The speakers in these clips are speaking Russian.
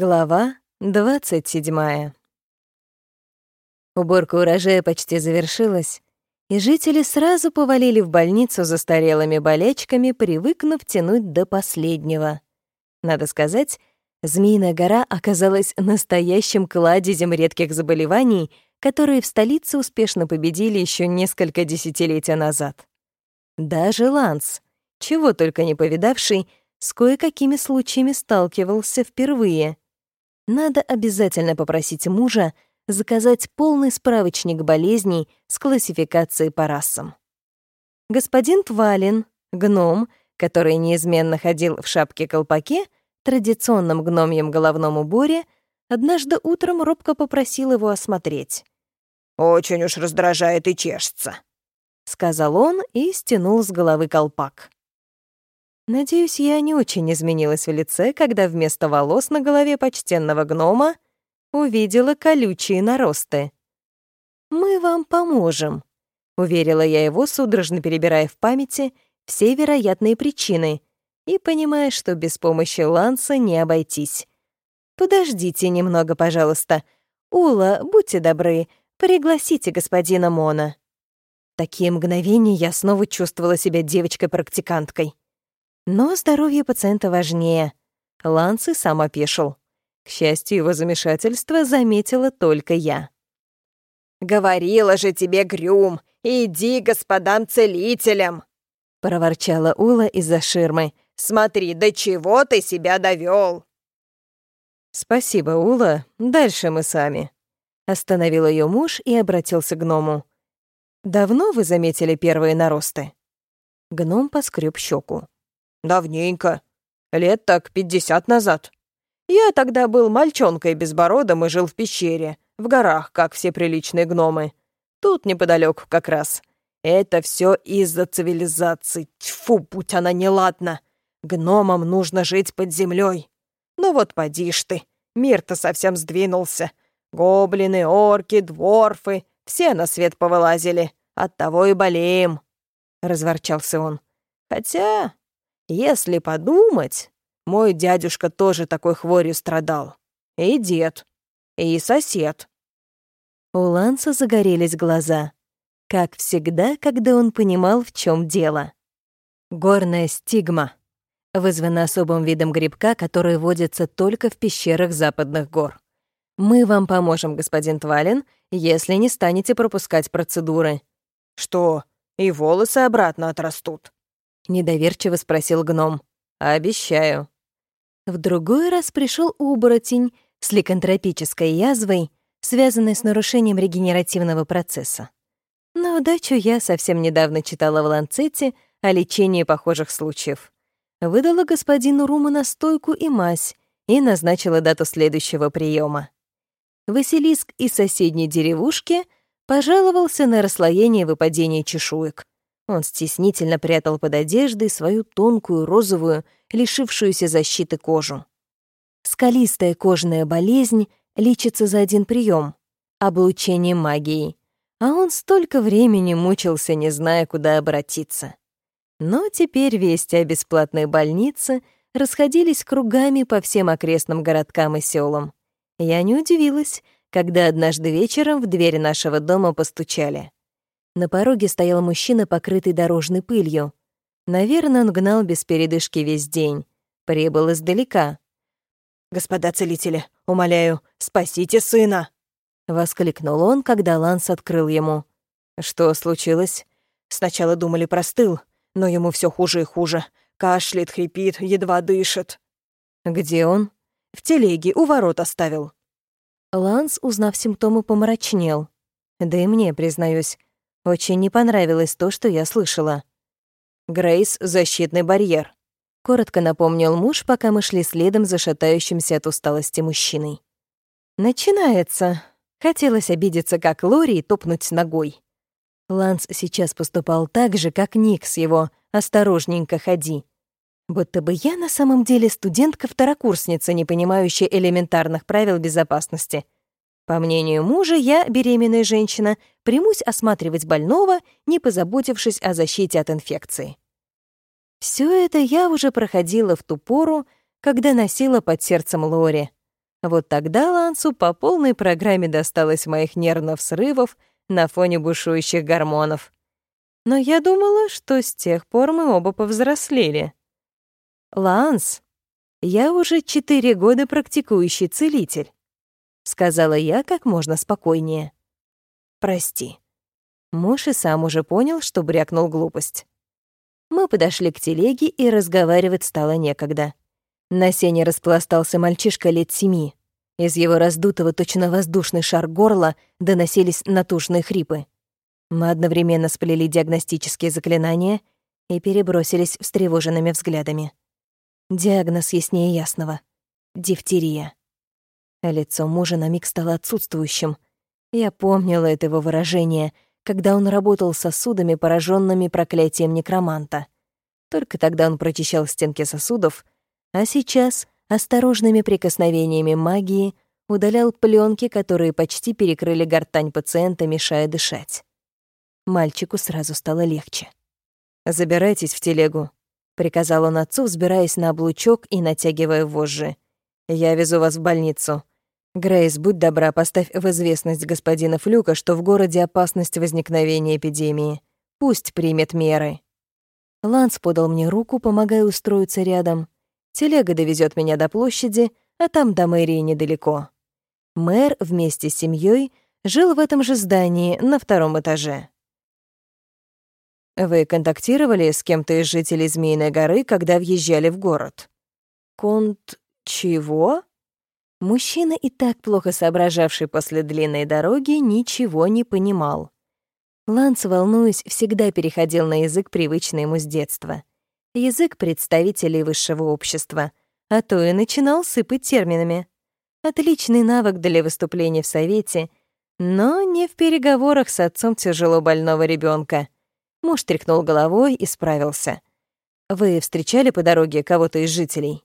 Глава 27. Уборка урожая почти завершилась, и жители сразу повалили в больницу застарелыми болячками, привыкнув тянуть до последнего. Надо сказать, Змеиная гора оказалась настоящим кладезем редких заболеваний, которые в столице успешно победили еще несколько десятилетий назад. Даже Ланс, чего только не повидавший, с кое-какими случаями сталкивался впервые. Надо обязательно попросить мужа заказать полный справочник болезней с классификацией по расам. Господин Твалин, гном, который неизменно ходил в шапке-колпаке, традиционном гномьем головном уборе, однажды утром робко попросил его осмотреть. «Очень уж раздражает и чешется», — сказал он и стянул с головы колпак. Надеюсь, я не очень изменилась в лице, когда вместо волос на голове почтенного гнома увидела колючие наросты. «Мы вам поможем», — уверила я его, судорожно перебирая в памяти все вероятные причины и понимая, что без помощи Ланса не обойтись. «Подождите немного, пожалуйста. Ула, будьте добры, пригласите господина Мона». такие мгновения я снова чувствовала себя девочкой-практиканткой. Но здоровье пациента важнее. Ланс и сам опешил. К счастью, его замешательство заметила только я. «Говорила же тебе, Грюм, иди господам целителям!» — проворчала Ула из-за ширмы. «Смотри, до чего ты себя довел!» «Спасибо, Ула, дальше мы сами», — остановил ее муж и обратился к гному. «Давно вы заметили первые наросты?» Гном поскреб щеку. Давненько. Лет так пятьдесят назад. Я тогда был мальчонкой безбородом и жил в пещере, в горах, как все приличные гномы. Тут неподалеку как раз. Это все из-за цивилизации. Тьфу, будь она неладна. Гномам нужно жить под землей. Ну вот поди ж ты, мир-то совсем сдвинулся. Гоблины, орки, дворфы — все на свет повылазили. Оттого и болеем. Разворчался он. Хотя если подумать, мой дядюшка тоже такой хворью страдал. И дед, и сосед. У Ланса загорелись глаза. Как всегда, когда он понимал, в чем дело. Горная стигма вызвана особым видом грибка, который водится только в пещерах западных гор. Мы вам поможем, господин Твалин, если не станете пропускать процедуры. Что, и волосы обратно отрастут? Недоверчиво спросил гном. «Обещаю». В другой раз пришел оборотень с ликантропической язвой, связанной с нарушением регенеративного процесса. На удачу я совсем недавно читала в Ланцете о лечении похожих случаев. Выдала господину Руму настойку и мазь и назначила дату следующего приема. Василиск из соседней деревушки пожаловался на расслоение и выпадение чешуек. Он стеснительно прятал под одеждой свою тонкую розовую, лишившуюся защиты кожу. Скалистая кожная болезнь лечится за один прием — облучение магией. А он столько времени мучился, не зная, куда обратиться. Но теперь вести о бесплатной больнице расходились кругами по всем окрестным городкам и селам. Я не удивилась, когда однажды вечером в дверь нашего дома постучали. На пороге стоял мужчина, покрытый дорожной пылью. Наверное, он гнал без передышки весь день. Прибыл издалека. «Господа целители, умоляю, спасите сына!» Воскликнул он, когда Ланс открыл ему. «Что случилось?» «Сначала думали, простыл, но ему все хуже и хуже. Кашляет, хрипит, едва дышит». «Где он?» «В телеге, у ворот оставил». Ланс, узнав симптомы, помрачнел. Да и мне, признаюсь, очень не понравилось то, что я слышала. «Грейс — защитный барьер», — коротко напомнил муж, пока мы шли следом за шатающимся от усталости мужчиной. «Начинается», Хотелось обидеться, как Лори, и топнуть ногой. Ланс сейчас поступал так же, как Ник с его «осторожненько ходи». Будто бы я на самом деле студентка-второкурсница, не понимающая элементарных правил безопасности — по мнению мужа, я, беременная женщина, примусь осматривать больного, не позаботившись о защите от инфекции. Все это я уже проходила в ту пору, когда носила под сердцем Лори. Вот тогда Лансу по полной программе досталось моих нервных срывов на фоне бушующих гормонов. Но я думала, что с тех пор мы оба повзрослели. «Ланс, я уже четыре года практикующий целитель», — сказала я как можно спокойнее. «Прости». Муж и сам уже понял, что брякнул глупость. Мы подошли к телеге, и разговаривать стало некогда. На сене распластался мальчишка лет семи. Из его раздутого точно воздушный шар горла доносились натужные хрипы. Мы одновременно сплели диагностические заклинания и перебросились встревоженными взглядами. Диагноз яснее ясного. Дифтерия. Лицо мужа на миг стало отсутствующим. Я помнила это его выражение, когда он работал сосудами, пораженными проклятием некроманта. Только тогда он прочищал стенки сосудов — а сейчас осторожными прикосновениями магии удалял пленки, которые почти перекрыли гортань пациента, мешая дышать. Мальчику сразу стало легче. «Забирайтесь в телегу», — приказал он отцу, взбираясь на облучок и натягивая вожжи. «Я везу вас в больницу. Грейс, будь добра, поставь в известность господина Флюка, что в городе опасность возникновения эпидемии. Пусть примет меры». Ланс подал мне руку, помогая устроиться рядом, Телега довезет меня до площади, а там до мэрии недалеко. Мэр вместе с семьей жил в этом же здании на втором этаже. Вы контактировали с кем-то из жителей Змеиной горы, когда въезжали в город? Конт... чего? Мужчина, и так плохо соображавший после длинной дороги, ничего не понимал. Ланс, волнуясь, всегда переходил на язык, привычный ему с детства язык представителей высшего общества, а то и начинал сыпать терминами. Отличный навык для выступления в совете, но не в переговорах с отцом тяжело больного ребенка. Муж тряхнул головой и справился. «Вы встречали по дороге кого-то из жителей?»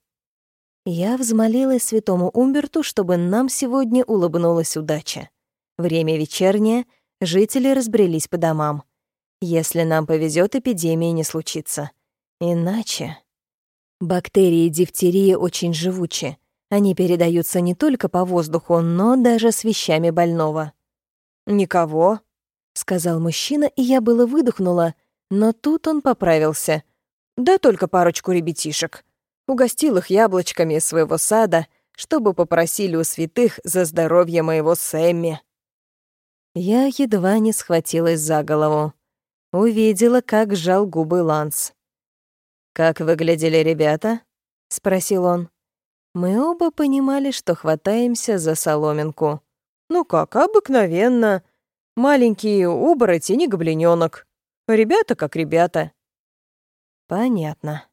Я взмолилась святому Умберту, чтобы нам сегодня улыбнулась удача. Время вечернее, жители разбрелись по домам. Если нам повезет, эпидемии не случится. Иначе... Бактерии дифтерии очень живучи. Они передаются не только по воздуху, но даже с вещами больного. «Никого», — сказал мужчина, и я было выдохнула, но тут он поправился. «Да только парочку ребятишек. Угостил их яблочками из своего сада, чтобы попросили у святых за здоровье моего Сэмми». Я едва не схватилась за голову. Увидела, как сжал губы Ланс. «Как выглядели ребята?» — спросил он. Мы оба понимали, что хватаемся за соломинку. «Ну как, обыкновенно. Маленький оборотень и гоблинёнок. Ребята как ребята». «Понятно.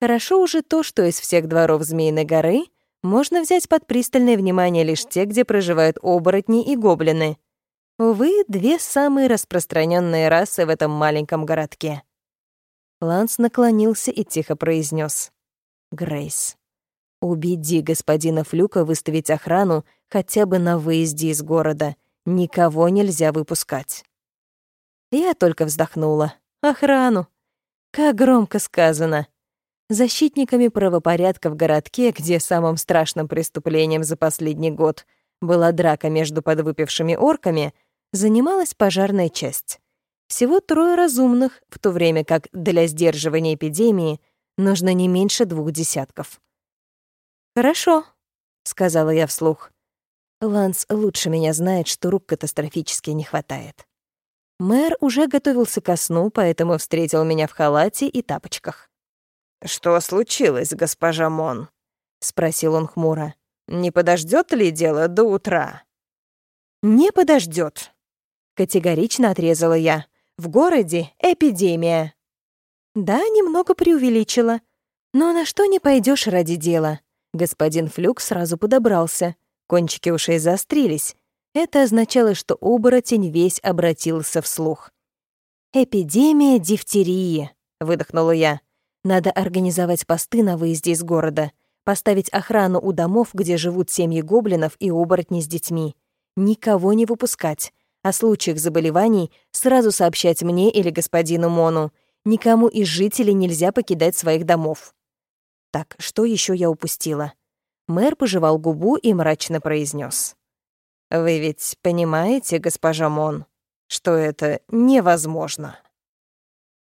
Хорошо уже то, что из всех дворов Змеиной горы можно взять под пристальное внимание лишь те, где проживают оборотни и гоблины. Увы, две самые распространенные расы в этом маленьком городке. Ланс наклонился и тихо произнес: «Грейс, убеди господина Флюка выставить охрану хотя бы на выезде из города. Никого нельзя выпускать». Я только вздохнула. «Охрану! Как громко сказано!» Защитниками правопорядка в городке, где самым страшным преступлением за последний год была драка между подвыпившими орками, занималась пожарная часть. Всего трое разумных, в то время как для сдерживания эпидемии нужно не меньше двух десятков. «Хорошо», — сказала я вслух. Ланс лучше меня знает, что рук катастрофически не хватает. Мэр уже готовился ко сну, поэтому встретил меня в халате и тапочках. «Что случилось, госпожа Мон?» — спросил он хмуро. «Не подождет ли дело до утра?» «Не подождет, категорично отрезала я. В городе эпидемия. Да, немного преувеличила. Но на что не пойдешь ради дела? Господин Флюк сразу подобрался. Кончики ушей заострились. Это означало, что оборотень весь обратился вслух. «Эпидемия дифтерии», — выдохнула я. «Надо организовать посты на выезде из города, поставить охрану у домов, где живут семьи гоблинов и оборотни с детьми. Никого не выпускать. О случаях заболеваний сразу сообщать мне или господину Мону. Никому из жителей нельзя покидать своих домов. Так, что еще я упустила? Мэр пожевал губу и мрачно произнес: «Вы ведь понимаете, госпожа Мон, что это невозможно?»